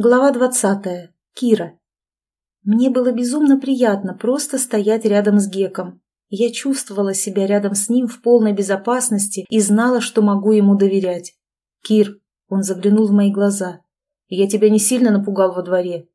Глава двадцатая. Кира. Мне было безумно приятно просто стоять рядом с Геком. Я чувствовала себя рядом с ним в полной безопасности и знала, что могу ему доверять. «Кир», — он заглянул в мои глаза, — «я тебя не сильно напугал во дворе?»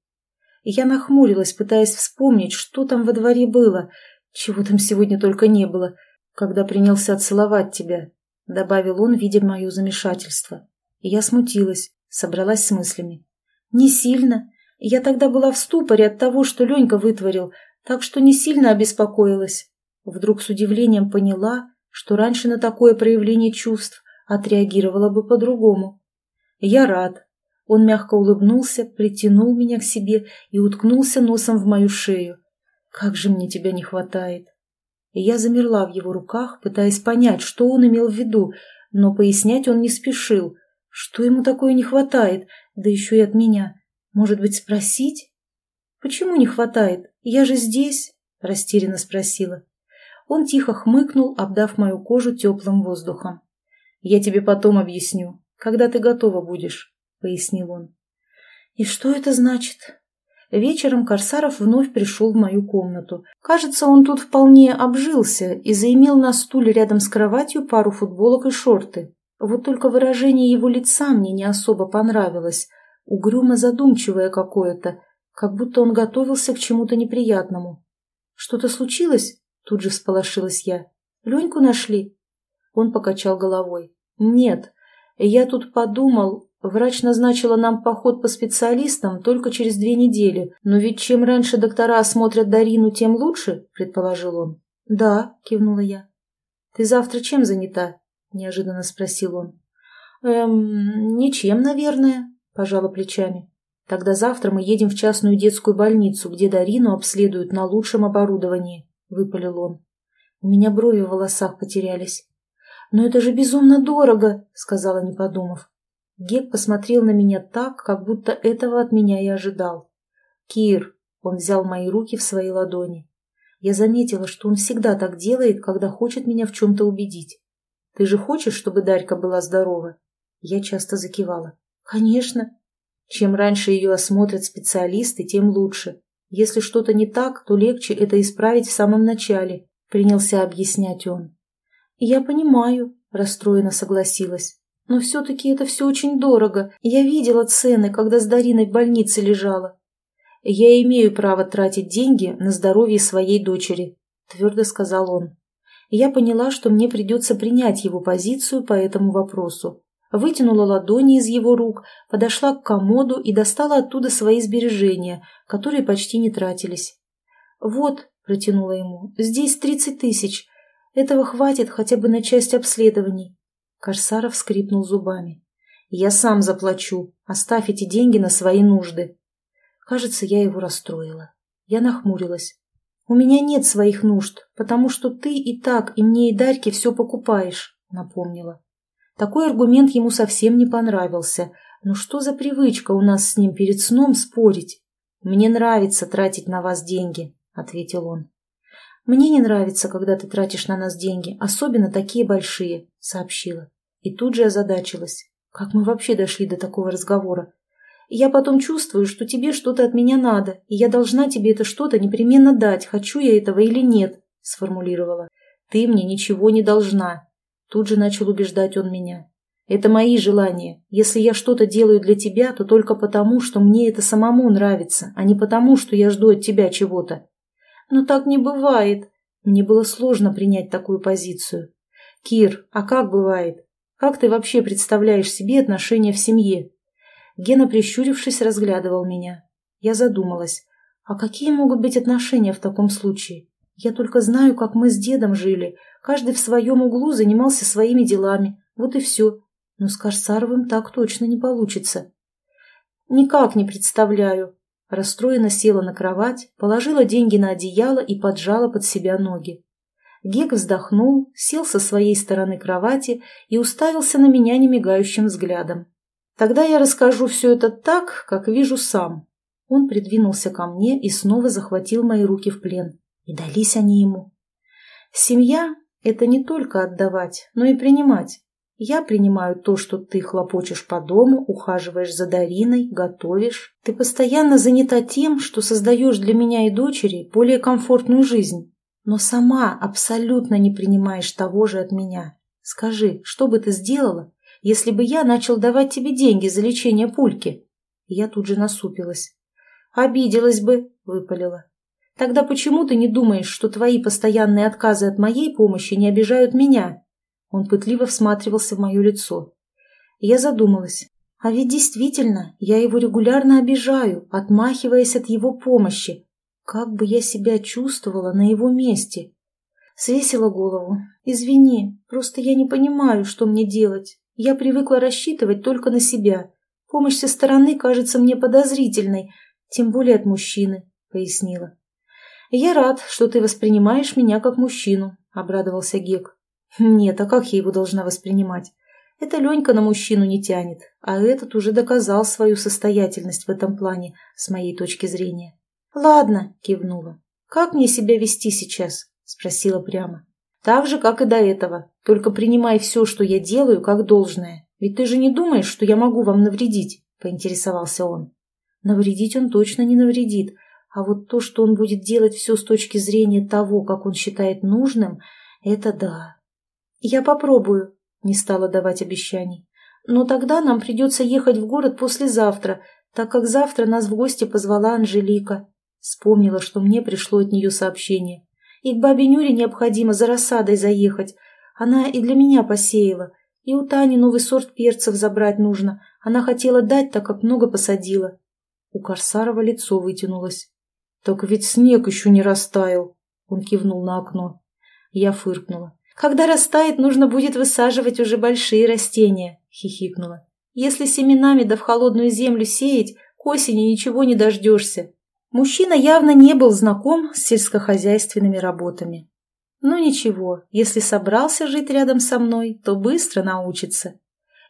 Я нахмурилась, пытаясь вспомнить, что там во дворе было, чего там сегодня только не было, когда принялся целовать тебя, — добавил он, видя мое замешательство. я смутилась, собралась с мыслями. «Не сильно. Я тогда была в ступоре от того, что Ленька вытворил, так что не сильно обеспокоилась. Вдруг с удивлением поняла, что раньше на такое проявление чувств отреагировала бы по-другому. Я рад. Он мягко улыбнулся, притянул меня к себе и уткнулся носом в мою шею. Как же мне тебя не хватает. Я замерла в его руках, пытаясь понять, что он имел в виду, но пояснять он не спешил. Что ему такое не хватает, да еще и от меня. Может быть, спросить? «Почему не хватает? Я же здесь», — растерянно спросила. Он тихо хмыкнул, обдав мою кожу теплым воздухом. «Я тебе потом объясню, когда ты готова будешь», — пояснил он. «И что это значит?» Вечером Корсаров вновь пришел в мою комнату. Кажется, он тут вполне обжился и заимел на стуле рядом с кроватью пару футболок и шорты. Вот только выражение его лица мне не особо понравилось, угрюмо задумчивое какое-то, как будто он готовился к чему-то неприятному. «Что-то случилось?» — тут же всполошилась я. «Леньку нашли?» Он покачал головой. «Нет, я тут подумал, врач назначила нам поход по специалистам только через две недели, но ведь чем раньше доктора осмотрят Дарину, тем лучше», — предположил он. «Да», — кивнула я. «Ты завтра чем занята?» — неожиданно спросил он. «Эм, ничем, наверное», — пожала плечами. «Тогда завтра мы едем в частную детскую больницу, где Дарину обследуют на лучшем оборудовании», — выпалил он. У меня брови в волосах потерялись. «Но это же безумно дорого», — сказала, не подумав. Гек посмотрел на меня так, как будто этого от меня и ожидал. «Кир», — он взял мои руки в свои ладони. Я заметила, что он всегда так делает, когда хочет меня в чем-то убедить. Ты же хочешь, чтобы Дарька была здорова?» Я часто закивала. «Конечно. Чем раньше ее осмотрят специалисты, тем лучше. Если что-то не так, то легче это исправить в самом начале», — принялся объяснять он. «Я понимаю», — расстроенно согласилась. «Но все-таки это все очень дорого. Я видела цены, когда с Дариной в больнице лежала». «Я имею право тратить деньги на здоровье своей дочери», — твердо сказал он я поняла, что мне придется принять его позицию по этому вопросу. Вытянула ладони из его рук, подошла к комоду и достала оттуда свои сбережения, которые почти не тратились. «Вот», — протянула ему, — «здесь тридцать тысяч. Этого хватит хотя бы на часть обследований». Корсаров скрипнул зубами. «Я сам заплачу. Оставь эти деньги на свои нужды». Кажется, я его расстроила. Я нахмурилась. «У меня нет своих нужд, потому что ты и так и мне, и Дарьке все покупаешь», — напомнила. Такой аргумент ему совсем не понравился. Но что за привычка у нас с ним перед сном спорить? «Мне нравится тратить на вас деньги», — ответил он. «Мне не нравится, когда ты тратишь на нас деньги, особенно такие большие», — сообщила. И тут же озадачилась. Как мы вообще дошли до такого разговора? Я потом чувствую, что тебе что-то от меня надо, и я должна тебе это что-то непременно дать, хочу я этого или нет», — сформулировала. «Ты мне ничего не должна». Тут же начал убеждать он меня. «Это мои желания. Если я что-то делаю для тебя, то только потому, что мне это самому нравится, а не потому, что я жду от тебя чего-то». «Но так не бывает». Мне было сложно принять такую позицию. «Кир, а как бывает? Как ты вообще представляешь себе отношения в семье?» Гена, прищурившись, разглядывал меня. Я задумалась. А какие могут быть отношения в таком случае? Я только знаю, как мы с дедом жили. Каждый в своем углу занимался своими делами. Вот и все. Но с Корсаровым так точно не получится. Никак не представляю. Расстроенно села на кровать, положила деньги на одеяло и поджала под себя ноги. Гек вздохнул, сел со своей стороны кровати и уставился на меня немигающим взглядом. Тогда я расскажу все это так, как вижу сам. Он придвинулся ко мне и снова захватил мои руки в плен. И дались они ему. Семья — это не только отдавать, но и принимать. Я принимаю то, что ты хлопочешь по дому, ухаживаешь за Дариной, готовишь. Ты постоянно занята тем, что создаешь для меня и дочери более комфортную жизнь, но сама абсолютно не принимаешь того же от меня. Скажи, что бы ты сделала, если бы я начал давать тебе деньги за лечение пульки?» Я тут же насупилась. «Обиделась бы», — выпалила. «Тогда почему ты не думаешь, что твои постоянные отказы от моей помощи не обижают меня?» Он пытливо всматривался в мое лицо. Я задумалась. А ведь действительно, я его регулярно обижаю, отмахиваясь от его помощи. Как бы я себя чувствовала на его месте? Свесила голову. «Извини, просто я не понимаю, что мне делать. Я привыкла рассчитывать только на себя. Помощь со стороны кажется мне подозрительной, тем более от мужчины», — пояснила. «Я рад, что ты воспринимаешь меня как мужчину», — обрадовался Гек. «Нет, а как я его должна воспринимать? Это Ленька на мужчину не тянет, а этот уже доказал свою состоятельность в этом плане, с моей точки зрения». «Ладно», — кивнула. «Как мне себя вести сейчас?» — спросила прямо. «Так же, как и до этого. Только принимай все, что я делаю, как должное. Ведь ты же не думаешь, что я могу вам навредить?» — поинтересовался он. Навредить он точно не навредит, а вот то, что он будет делать все с точки зрения того, как он считает нужным, это да. «Я попробую», — не стала давать обещаний. «Но тогда нам придется ехать в город послезавтра, так как завтра нас в гости позвала Анжелика». Вспомнила, что мне пришло от нее сообщение. И к бабе Нюре необходимо за рассадой заехать. Она и для меня посеяла. И у Тани новый сорт перцев забрать нужно. Она хотела дать, так как много посадила. У Корсарова лицо вытянулось. «Так ведь снег еще не растаял», — он кивнул на окно. Я фыркнула. «Когда растает, нужно будет высаживать уже большие растения», — хихикнула. «Если семенами да в холодную землю сеять, к осени ничего не дождешься». Мужчина явно не был знаком с сельскохозяйственными работами. Но ничего, если собрался жить рядом со мной, то быстро научится.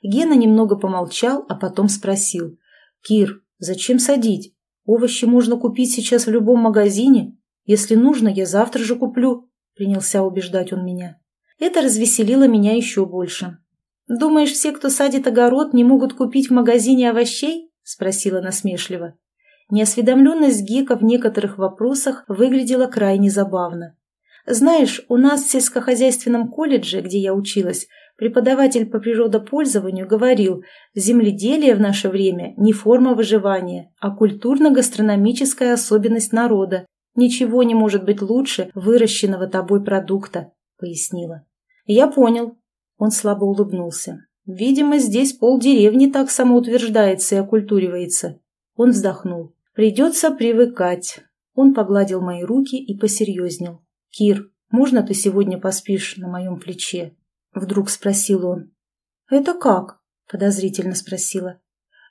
Гена немного помолчал, а потом спросил. «Кир, зачем садить? Овощи можно купить сейчас в любом магазине. Если нужно, я завтра же куплю», — принялся убеждать он меня. Это развеселило меня еще больше. «Думаешь, все, кто садит огород, не могут купить в магазине овощей?» — спросила насмешливо. Неосведомленность Гека в некоторых вопросах выглядела крайне забавно. «Знаешь, у нас в сельскохозяйственном колледже, где я училась, преподаватель по природопользованию говорил, земледелие в наше время не форма выживания, а культурно-гастрономическая особенность народа. Ничего не может быть лучше выращенного тобой продукта», — пояснила. «Я понял». Он слабо улыбнулся. «Видимо, здесь полдеревни так самоутверждается и окультуривается. Он вздохнул. «Придется привыкать». Он погладил мои руки и посерьезнел. «Кир, можно ты сегодня поспишь на моем плече?» Вдруг спросил он. «Это как?» – подозрительно спросила.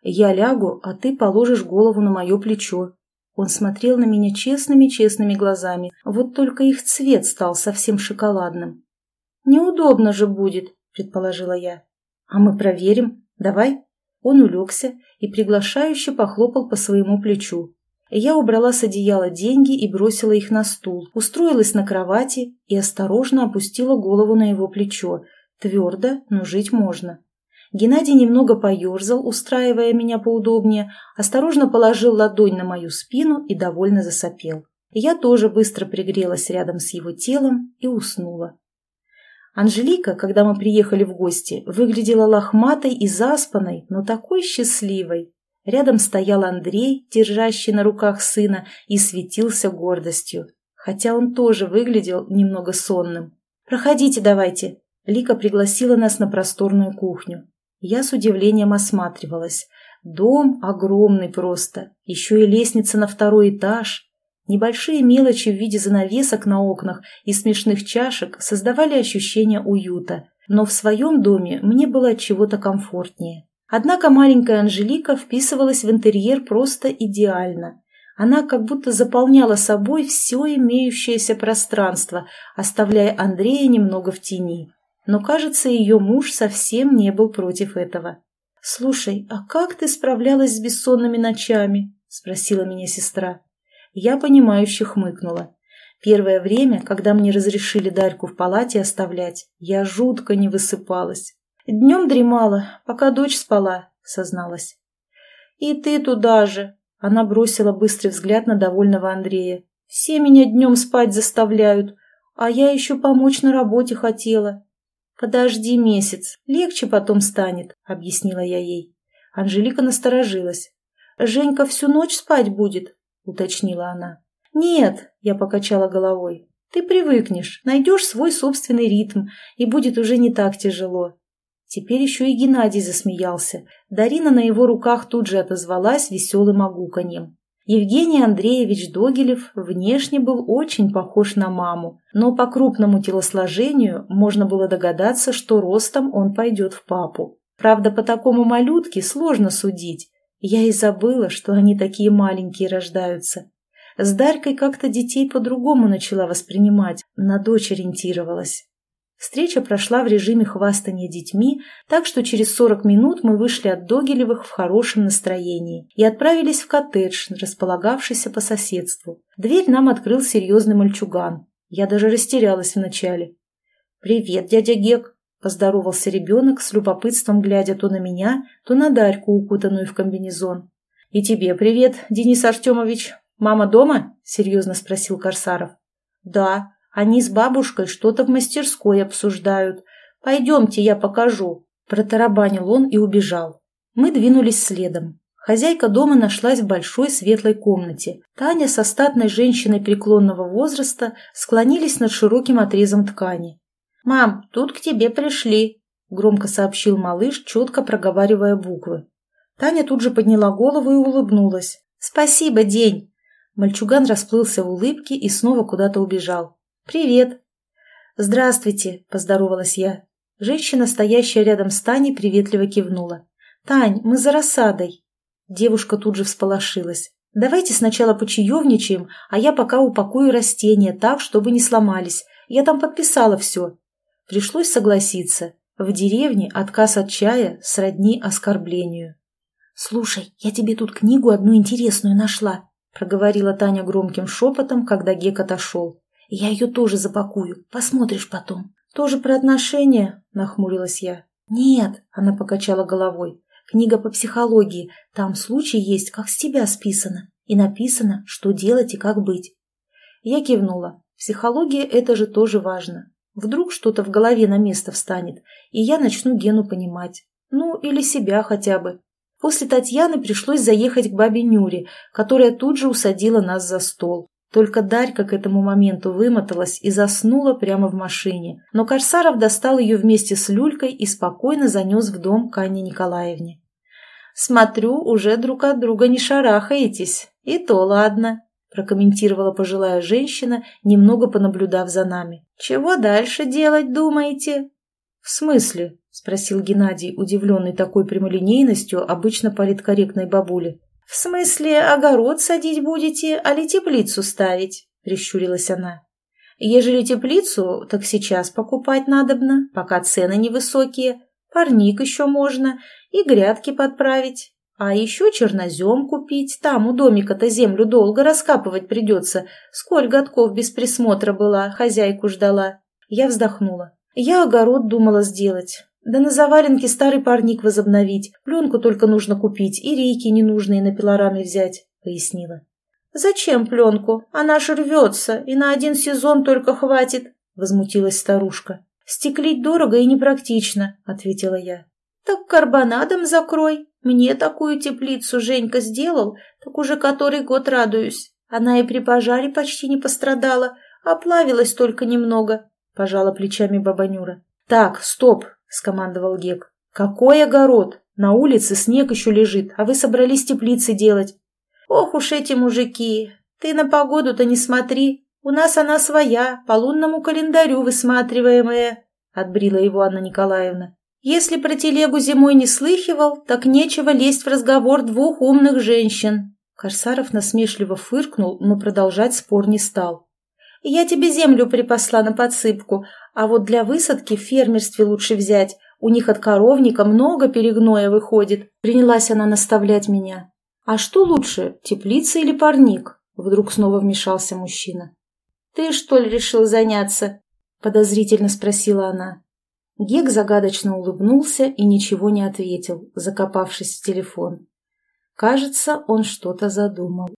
«Я лягу, а ты положишь голову на мое плечо». Он смотрел на меня честными-честными глазами, вот только их цвет стал совсем шоколадным. «Неудобно же будет», – предположила я. «А мы проверим. Давай». Он улегся и приглашающе похлопал по своему плечу. Я убрала с одеяла деньги и бросила их на стул, устроилась на кровати и осторожно опустила голову на его плечо. Твердо, но жить можно. Геннадий немного поерзал, устраивая меня поудобнее, осторожно положил ладонь на мою спину и довольно засопел. Я тоже быстро пригрелась рядом с его телом и уснула. Анжелика, когда мы приехали в гости, выглядела лохматой и заспанной, но такой счастливой. Рядом стоял Андрей, держащий на руках сына, и светился гордостью, хотя он тоже выглядел немного сонным. «Проходите давайте!» Лика пригласила нас на просторную кухню. Я с удивлением осматривалась. Дом огромный просто, еще и лестница на второй этаж. Небольшие мелочи в виде занавесок на окнах и смешных чашек создавали ощущение уюта, но в своем доме мне было от чего-то комфортнее. Однако маленькая Анжелика вписывалась в интерьер просто идеально. Она как будто заполняла собой все имеющееся пространство, оставляя Андрея немного в тени. Но, кажется, ее муж совсем не был против этого. «Слушай, а как ты справлялась с бессонными ночами?» – спросила меня сестра. Я понимающе хмыкнула. Первое время, когда мне разрешили Дарьку в палате оставлять, я жутко не высыпалась. Днем дремала, пока дочь спала, созналась. И ты туда же. Она бросила быстрый взгляд на довольного Андрея. Все меня днем спать заставляют, а я еще помочь на работе хотела. Подожди месяц, легче потом станет, объяснила я ей. Анжелика насторожилась. Женька всю ночь спать будет, уточнила она. Нет, я покачала головой. Ты привыкнешь, найдешь свой собственный ритм, и будет уже не так тяжело. Теперь еще и Геннадий засмеялся. Дарина на его руках тут же отозвалась веселым огуканьем. Евгений Андреевич Догилев внешне был очень похож на маму, но по крупному телосложению можно было догадаться, что ростом он пойдет в папу. Правда, по такому малютке сложно судить. Я и забыла, что они такие маленькие рождаются. С Дарькой как-то детей по-другому начала воспринимать, на дочь ориентировалась. Встреча прошла в режиме хвастания детьми, так что через 40 минут мы вышли от Догилевых в хорошем настроении и отправились в коттедж, располагавшийся по соседству. Дверь нам открыл серьезный мальчуган. Я даже растерялась вначале. «Привет, дядя Гек!» – поздоровался ребенок, с любопытством глядя то на меня, то на Дарьку, укутанную в комбинезон. «И тебе привет, Денис Артемович!» «Мама дома?» – серьезно спросил Корсаров. «Да, они с бабушкой что-то в мастерской обсуждают. Пойдемте, я покажу». Протарабанил он и убежал. Мы двинулись следом. Хозяйка дома нашлась в большой светлой комнате. Таня со статной женщиной преклонного возраста склонились над широким отрезом ткани. «Мам, тут к тебе пришли», — громко сообщил малыш, четко проговаривая буквы. Таня тут же подняла голову и улыбнулась. «Спасибо, День!» Мальчуган расплылся в улыбке и снова куда-то убежал. «Привет!» «Здравствуйте!» – поздоровалась я. Женщина, стоящая рядом с Таней, приветливо кивнула. «Тань, мы за рассадой!» Девушка тут же всполошилась. «Давайте сначала почаевничаем, а я пока упакую растения так, чтобы не сломались. Я там подписала все». Пришлось согласиться. В деревне отказ от чая сродни оскорблению. «Слушай, я тебе тут книгу одну интересную нашла», — проговорила Таня громким шепотом, когда Гек отошел. «Я ее тоже запакую. Посмотришь потом». «Тоже про отношения?» — нахмурилась я. «Нет», — она покачала головой. «Книга по психологии. Там случай есть, как с тебя списано. И написано, что делать и как быть». Я кивнула. Психология — это же тоже важно. Вдруг что-то в голове на место встанет, и я начну Гену понимать. Ну, или себя хотя бы. После Татьяны пришлось заехать к бабе Нюре, которая тут же усадила нас за стол. Только Дарька к этому моменту вымоталась и заснула прямо в машине. Но Корсаров достал ее вместе с люлькой и спокойно занес в дом к Анне Николаевне. «Смотрю, уже друг от друга не шарахаетесь. И то ладно», – прокомментировала пожилая женщина, немного понаблюдав за нами. «Чего дальше делать, думаете?» «В смысле?» — спросил Геннадий, удивленный такой прямолинейностью обычно политкорректной бабули. «В смысле, огород садить будете, а ли теплицу ставить?» — прищурилась она. «Ежели теплицу, так сейчас покупать надобно, пока цены невысокие. Парник еще можно, и грядки подправить. А еще чернозем купить, там у домика-то землю долго раскапывать придется. Сколь годков без присмотра была, хозяйку ждала». Я вздохнула. Я огород думала сделать. Да на заваленке старый парник возобновить. Пленку только нужно купить и рейки ненужные на пилораме взять, пояснила. «Зачем пленку? Она ж рвется, и на один сезон только хватит», — возмутилась старушка. «Стеклить дорого и непрактично», — ответила я. «Так карбонадом закрой. Мне такую теплицу Женька сделал, так уже который год радуюсь. Она и при пожаре почти не пострадала, оплавилась только немного. — пожала плечами баба Нюра. «Так, стоп!» — скомандовал Гек. «Какой огород? На улице снег еще лежит, а вы собрались теплицы делать». «Ох уж эти мужики! Ты на погоду-то не смотри. У нас она своя, по лунному календарю высматриваемая», — отбрила его Анна Николаевна. «Если про телегу зимой не слыхивал, так нечего лезть в разговор двух умных женщин». Корсаров насмешливо фыркнул, но продолжать спор не стал. Я тебе землю припасла на подсыпку, а вот для высадки в фермерстве лучше взять. У них от коровника много перегноя выходит. Принялась она наставлять меня. А что лучше, теплица или парник? Вдруг снова вмешался мужчина. Ты что ли решил заняться? Подозрительно спросила она. Гек загадочно улыбнулся и ничего не ответил, закопавшись в телефон. Кажется, он что-то задумал.